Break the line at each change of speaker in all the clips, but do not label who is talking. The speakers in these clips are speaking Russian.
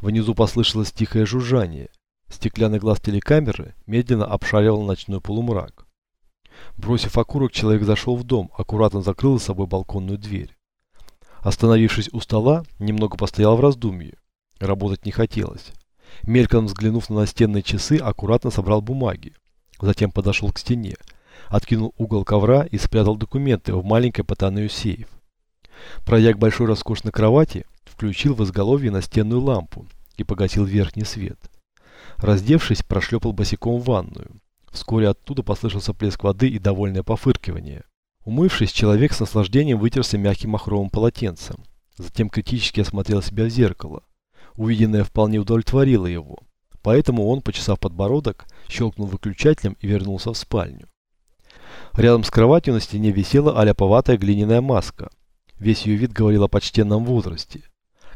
Внизу послышалось тихое жужжание. Стеклянный глаз телекамеры медленно обшаривал ночной полумрак. Бросив окурок, человек зашел в дом, аккуратно закрыл за собой балконную дверь. Остановившись у стола, немного постоял в раздумье. Работать не хотелось. Мельком взглянув на настенные часы, аккуратно собрал бумаги. Затем подошел к стене, откинул угол ковра и спрятал документы в маленький потайной сейф. Пройдя к большой роскошной кровати, включил в изголовье настенную лампу и погасил верхний свет. Раздевшись, прошлепал босиком в ванную. Вскоре оттуда послышался плеск воды и довольное пофыркивание. Умывшись, человек с наслаждением вытерся мягким махровым полотенцем. Затем критически осмотрел себя в зеркало. Увиденное вполне удовлетворило его. Поэтому он, почесав подбородок, щелкнул выключателем и вернулся в спальню. Рядом с кроватью на стене висела аляповатая глиняная маска. Весь ее вид говорил о почтенном возрасте.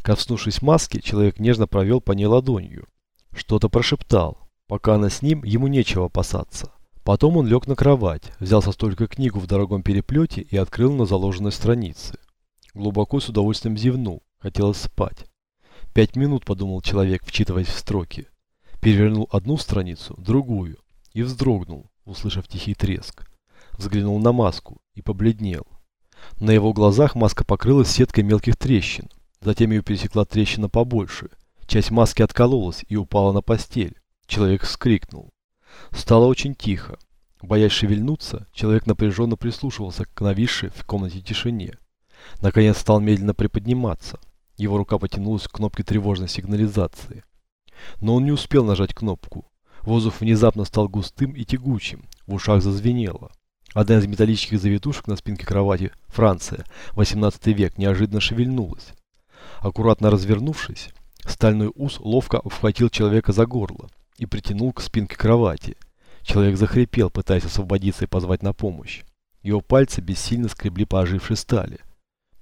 Коснувшись маски, человек нежно провел по ней ладонью. Что-то прошептал. Пока она с ним, ему нечего опасаться. Потом он лег на кровать, взял со столика книгу в дорогом переплете и открыл на заложенной странице. Глубоко с удовольствием зевнул. Хотелось спать. Пять минут, подумал человек, вчитываясь в строки. Перевернул одну страницу, другую. И вздрогнул, услышав тихий треск. Взглянул на маску и побледнел. На его глазах маска покрылась сеткой мелких трещин. Затем ее пересекла трещина побольше. Часть маски откололась и упала на постель. Человек вскрикнул. Стало очень тихо. Боясь шевельнуться, человек напряженно прислушивался к нависшей в комнате тишине. Наконец стал медленно приподниматься. Его рука потянулась к кнопке тревожной сигнализации. Но он не успел нажать кнопку. Воздух внезапно стал густым и тягучим. В ушах зазвенело. Одна из металлических завитушек на спинке кровати, Франция, 18 век, неожиданно шевельнулась. Аккуратно развернувшись, стальной ус ловко вхватил человека за горло и притянул к спинке кровати. Человек захрипел, пытаясь освободиться и позвать на помощь. Его пальцы бессильно скребли по ожившей стали.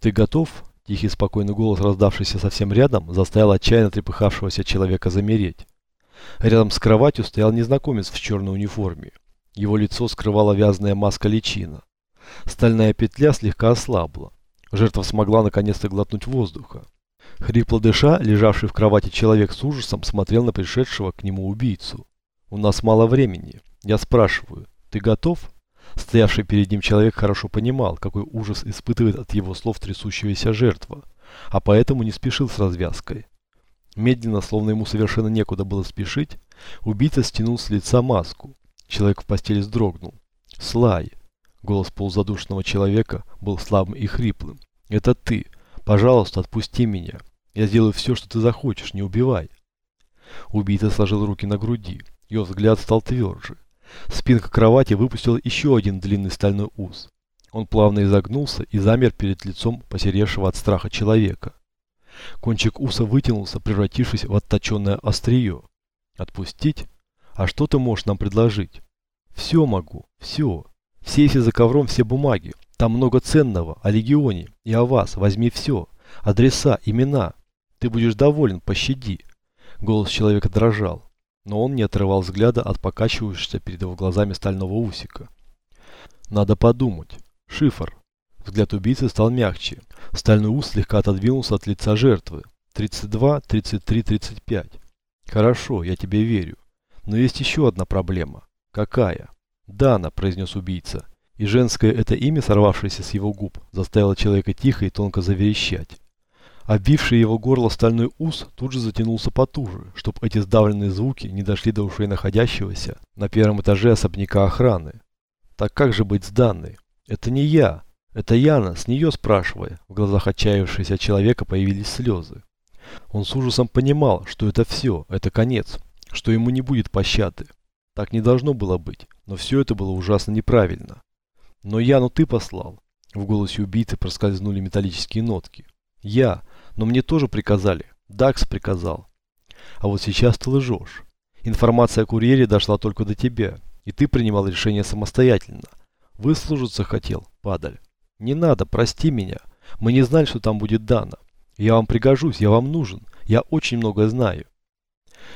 «Ты готов?» Тихий спокойный голос, раздавшийся совсем рядом, заставил отчаянно трепыхавшегося человека замереть. Рядом с кроватью стоял незнакомец в черной униформе. Его лицо скрывала вязаная маска личина. Стальная петля слегка ослабла. Жертва смогла наконец-то глотнуть воздуха. Хрипло дыша, лежавший в кровати человек с ужасом смотрел на пришедшего к нему убийцу. «У нас мало времени. Я спрашиваю, ты готов?» Стоявший перед ним человек хорошо понимал, какой ужас испытывает от его слов трясущаяся жертва, а поэтому не спешил с развязкой. Медленно, словно ему совершенно некуда было спешить, убийца стянул с лица маску. Человек в постели вздрогнул. «Слай!» Голос полузадушенного человека был слабым и хриплым. «Это ты! Пожалуйста, отпусти меня! Я сделаю все, что ты захочешь, не убивай!» Убийца сложил руки на груди. Его взгляд стал тверже. Спинка кровати выпустила еще один длинный стальной ус. Он плавно изогнулся и замер перед лицом посеревшего от страха человека. Кончик уса вытянулся, превратившись в отточенное острие. «Отпустить? А что ты можешь нам предложить?» «Все могу, все. В сейфе за ковром все бумаги. Там много ценного, о легионе и о вас. Возьми все. Адреса, имена. Ты будешь доволен, пощади». Голос человека дрожал но он не отрывал взгляда от покачивающегося перед его глазами стального усика. Надо подумать. Шифр. Взгляд убийцы стал мягче. Стальной ус слегка отодвинулся от лица жертвы. 32, 33, 35. Хорошо, я тебе верю. Но есть еще одна проблема. Какая? Дана, произнес убийца. И женское это имя, сорвавшееся с его губ, заставило человека тихо и тонко заверещать. Обвивший его горло стальной ус тут же затянулся потуже, чтобы эти сдавленные звуки не дошли до ушей находящегося на первом этаже особняка охраны. Так как же быть с данной? Это не я. Это Яна, с нее спрашивая. В глазах отчаявшегося человека появились слезы. Он с ужасом понимал, что это все, это конец, что ему не будет пощады. Так не должно было быть, но все это было ужасно неправильно. Но Яну ты послал. В голосе убийцы проскользнули металлические нотки. Я, но мне тоже приказали. Дакс приказал. А вот сейчас ты лжешь. Информация о курьере дошла только до тебя. И ты принимал решение самостоятельно. Выслужиться хотел, падаль. Не надо, прости меня. Мы не знали, что там будет Дана. Я вам пригожусь, я вам нужен. Я очень много знаю.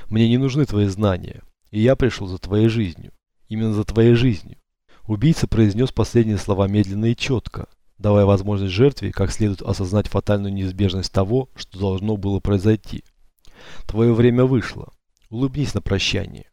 Мне не нужны твои знания. И я пришел за твоей жизнью. Именно за твоей жизнью. Убийца произнес последние слова медленно и четко давая возможность жертве как следует осознать фатальную неизбежность того, что должно было произойти. Твое время вышло. Улыбнись на прощание.